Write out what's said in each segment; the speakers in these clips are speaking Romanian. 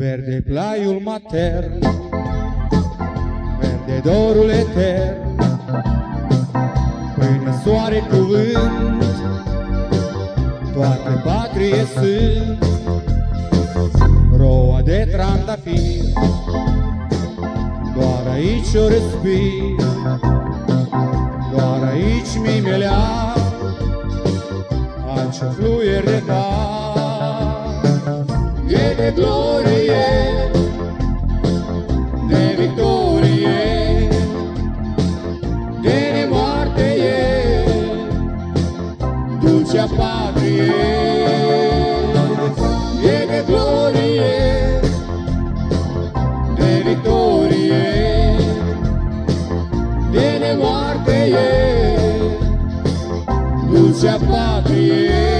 Verde plaiul matern, verde dorul etern, Până soare cuvânt, toate patrie sunt, Roa de trandafir, doar aici o respir, Doar aici mi melea, ce fluier de car, e de glorie, dulcea patrie, e de glorie, de victorie, de nemoarte e, dulcea patrie.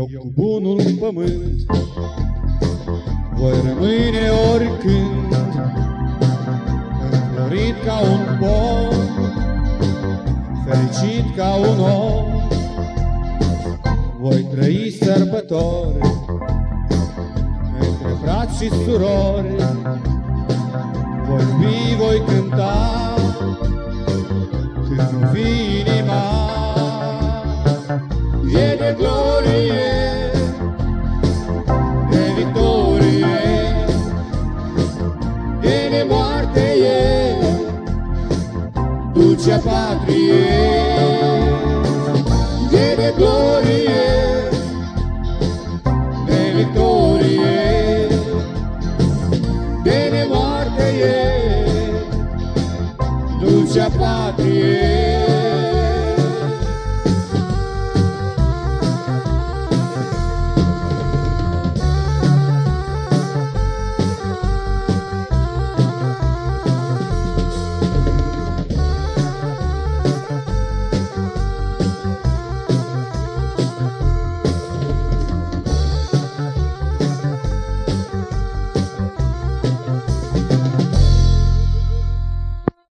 Eu cu bunul pământ. Voi rămâne oricând Înflorit ca un pom Fericit ca un om. Voi trăi sărbători Între frați și surori. Voi iubi, voi cânta Când nu fi inima grazie patrie, tiene glorie, de victorie, tiene muerte, dulce patrie.